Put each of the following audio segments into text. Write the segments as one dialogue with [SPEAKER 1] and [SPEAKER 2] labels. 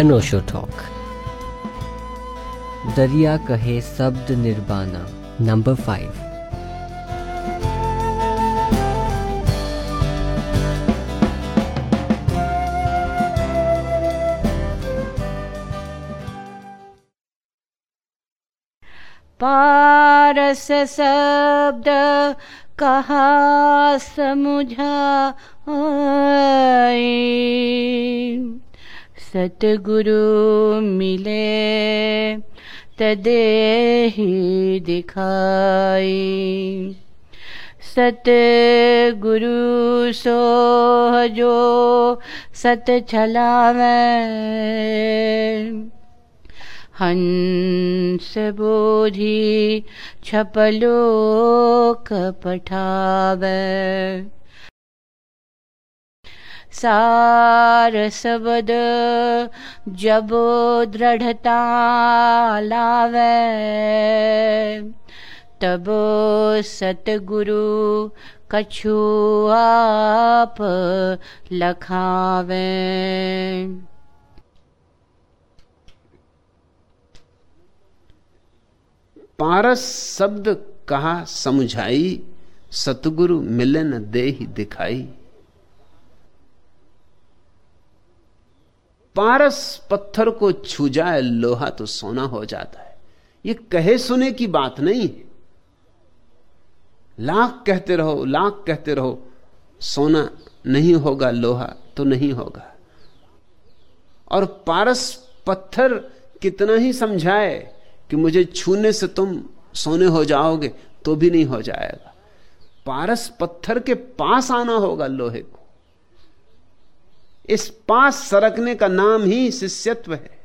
[SPEAKER 1] अनोशो talk दरिया कहे शब्द निर्बाना नंबर फाइव
[SPEAKER 2] पारस शब्द कहा समुझा सतगुरु मिले तदे ही दिखाई। सतगुरु सो जो सत छलावे हंस बोधि छपलो कपठावे सार सबद जब दृढ़ता लावे। तब सतगुरु कछु आप लखावे।
[SPEAKER 3] पारस शब्द कहा समझाई? सतगुरु मिलन दे ही दिखाई। पारस पत्थर को छू जाए, लोहा तो सोना हो जाता है। ये कहे सुने की बात नहीं लाख कहते रहो, लाख कहते रहो, सोना नहीं होगा, लोहा तो नहीं होगा। और पारस पत्थर कितना ही समझाए कि मुझे छूने से तुम सोने हो जाओगे तो भी नहीं हो जाएगा। पारस पत्थर के पास आना होगा, लोहे को। इस पास सरकने का नाम ही शिष्यत्व है।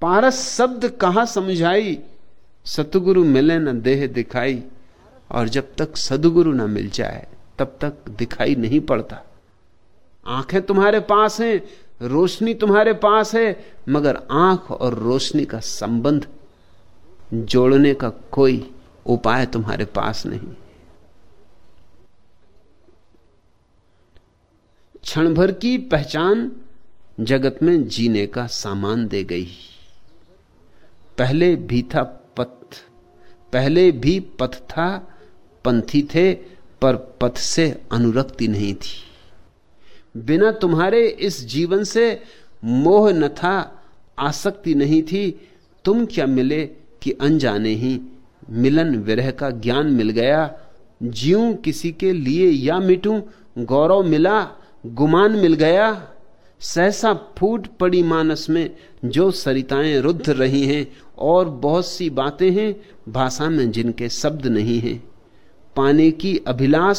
[SPEAKER 3] पारस शब्द कहा समझाई? सतगुरु मिले न देह दिखाई, और जब तक सदगुरु ना मिल जाए, तब तक दिखाई नहीं पड़ता। आँखें तुम्हारे पास हैं, रोशनी तुम्हारे पास है, मगर आँख और रोशनी का संबंध जोड़ने का कोई उपाय तुम्हारे पास नहीं। क्षण भर की पहचान जगत में जीने का सामान दे गई। पहले भी था पथ, पहले भी पथ था, पंथी थे, पर पथ से अनुरक्ति नहीं थी। बिना तुम्हारे इस जीवन से मोह न था, आसक्ति नहीं थी, तुम क्या मिले कि अनजाने ही मिलन विरह का ज्ञान मिल गया जीव किसी के लिए या मिटूं, गौरव मिला गुमान मिल गया। सहसा फूट पड़ी मानस में जो सरिताएँ रुद्ध रही हैं और बहुत सी बातें हैं, भाषा में जिनके शब्द नहीं हैं। पाने की अभिलाष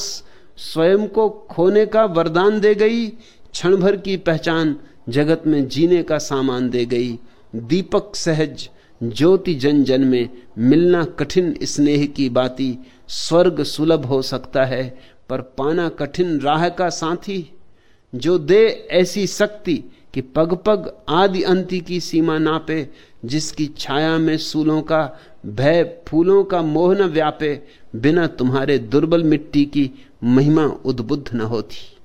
[SPEAKER 3] स्वयं को खोने का वरदान दे गई, क्षण भर की पहचान जगत में जीने का सामान दे गई। दीपक सहज ज्योति जन जन में मिलना कठिन स्नेह की बाती। स्वर्ग सुलभ हो सकता है, पर पाना कठिन राह का साथी। जो दे ऐसी शक्ति कि पग पग आदि अंति की सीमा नापे, जिसकी छाया में सूलों का, भय फूलों का मोह न व्यापे, बिना तुम्हारे दुर्बल मिट्टी की महिमा उद्बुद्ध न होती।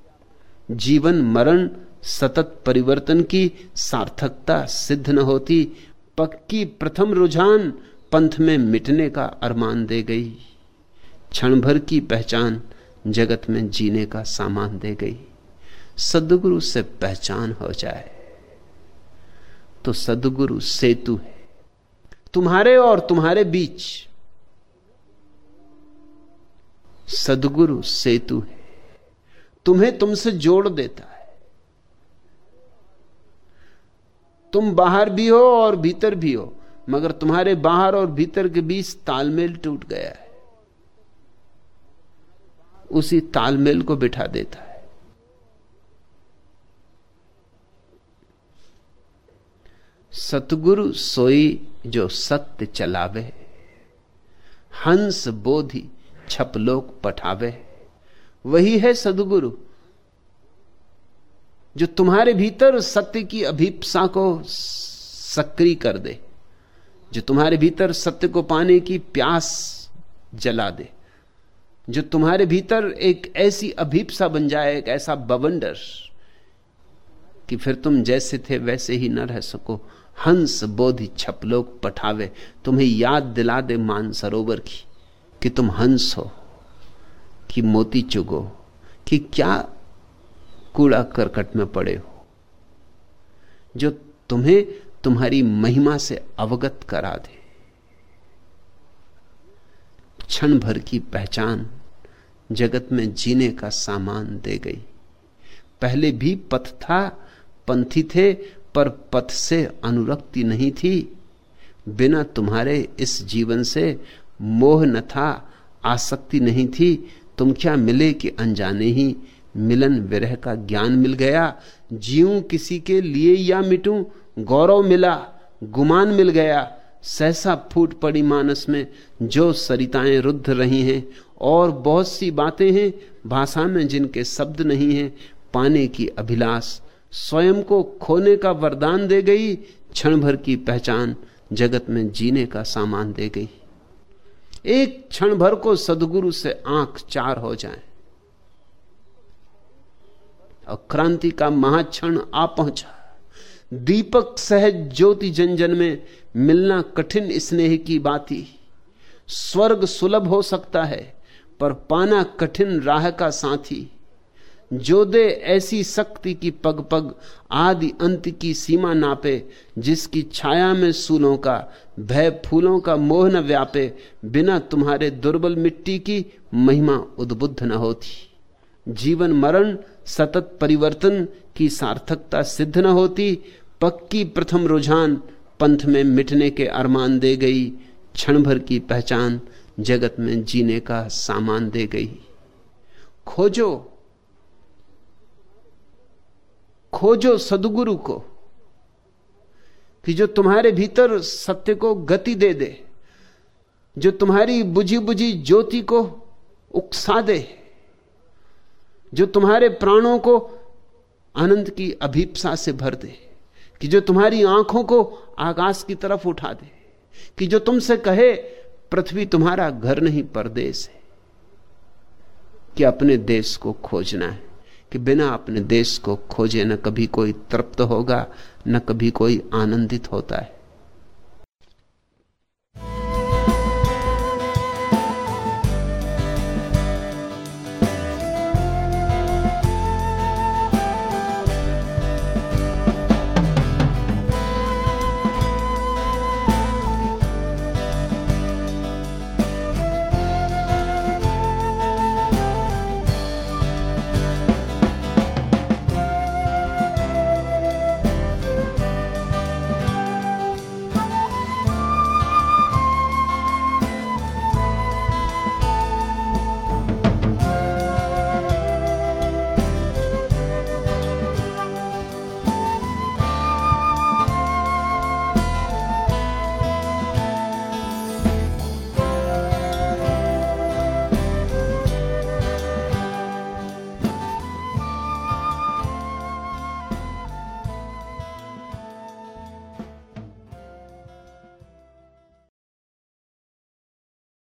[SPEAKER 3] जीवन मरण, सतत परिवर्तन की सार्थकता सिद्ध न होती। पक्की प्रथम रुझान पंथ में मिटने का अरमान दे गई। क्षण भर की पहचान जगत में जीने का सामान दे गई। सदगुरु से पहचान हो जाए तो सदगुरु सेतु है। तुम्हारे और तुम्हारे बीच सदगुरु सेतु है। तुम्हें तुमसे जोड़ देता है। तुम बाहर भी हो और भीतर भी हो, मगर तुम्हारे बाहर और भीतर के बीच तालमेल टूट गया है। उसी तालमेल को बिठा देता है। सतगुरु सोई जो सत्य चलावे, हंस बोधि छपलोक पठावे। वही है सदगुरु, जो तुम्हारे भीतर सत्य की अभिप्सा को सक्रिय कर दे, जो तुम्हारे भीतर सत्य को पाने की प्यास जला दे, जो तुम्हारे भीतर एक ऐसी अभिप्सा बन जाए, एक ऐसा बवंडर, कि फिर तुम जैसे थे वैसे ही न रह सको। हंस बोधि छपलोक पठावे, तुम्हें याद दिला दे मान सरोवर की, कि तुम हंस हो, कि मोती चुगो, कि क्या कूड़ा करकट में पड़े हो, जो तुम्हें तुम्हारी महिमा से अवगत करा दे। क्षण भर की पहचान जगत में जीने का सामान दे गई। पहले भी पथ था, पंथी थे पर पथ से अनुरक्ति नहीं थी। बिना तुम्हारे इस जीवन से मोह न था, आसक्ति नहीं थी। तुम क्या मिले कि अनजाने ही मिलन विरह का ज्ञान मिल गया? जीव किसी के लिए या मिटूं? गौरव मिला, गुमान मिल गया। सहसा फूट पड़ी मानस में जो सरिताएँ रुद्ध रही हैं। और बहुत सी बातें हैं, भाषा में जिनके शब्द नहीं हैं। पाने की अभिलाष स्वयं को खोने का वरदान दे गई, क्षण भर की पहचान जगत में जीने का सामान दे गई। एक क्षण भर को सदगुरु से आँख चार हो जाए। और क्रांति का महाक्षण आ पहुँचा। दीपक सहज ज्योति जनजन में मिलना कठिन स्नेह की बात ही। स्वर्ग सुलभ हो सकता है, पर पाना कठिन राह का साथी। जो दे ऐसी शक्ति की पग पग आदि अंत की सीमा नापे, जिसकी छाया में सूलों का, भय फूलों का मोह न व्यापे, बिना तुम्हारे दुर्बल मिट्टी की महिमा उद्बुद्ध न होती। जीवन मरण, सतत परिवर्तन की सार्थकता सिद्ध न होती, पक्की प्रथम रुझान पंथ में मिटने के अरमान दे गई क्षण भर की पहचान जगत में जीने का सामान दे गई। खोजो खोजो सदगुरु को कि जो तुम्हारे भीतर सत्य को गति दे दे, जो तुम्हारी बुझी बुझी ज्योति को उकसा दे, जो तुम्हारे प्राणों को आनंद की अभीपसा से भर दे, कि जो तुम्हारी आँखों को आकाश की तरफ़ उठा दे, कि जो तुमसे कहे, पृथ्वी तुम्हारा घर नहीं परदेश है, कि अपने देश को खोजना है। कि बिना अपने देश को खोजे न कभी कोई तृप्त होगा, न कभी कोई आनंदित होता है।